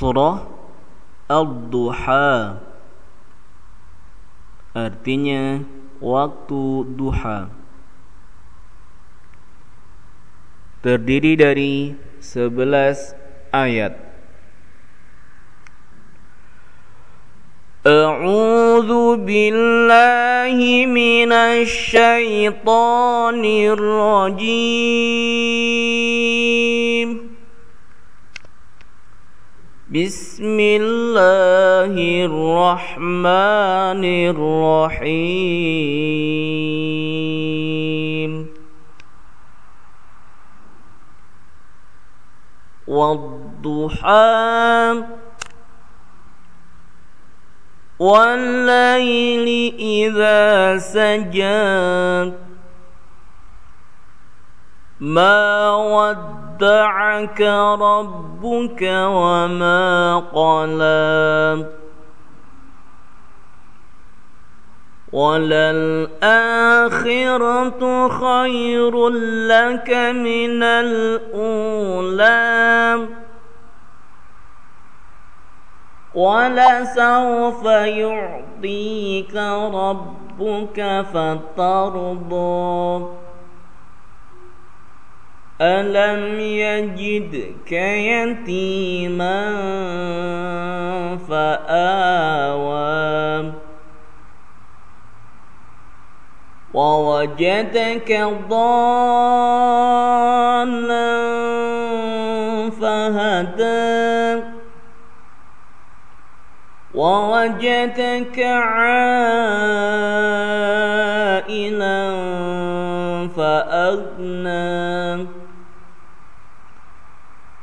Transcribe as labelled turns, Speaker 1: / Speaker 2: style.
Speaker 1: surah Al-Duha. Artinya waktu duha. Terdiri dari 11 ayat. A'udzu billahi minasy syaithanir rajim. بسم الله الرحمن الرحيم. والضحى والليل إذا سجى ما ودعك ربك وما قلى وللآخرة خير لك من الأولى. ولسوف يعطيك ربك فترضى. ألم يجدك يتيما فآوى ووجدك ضالا فهدى ووجدك عائلا فأغنى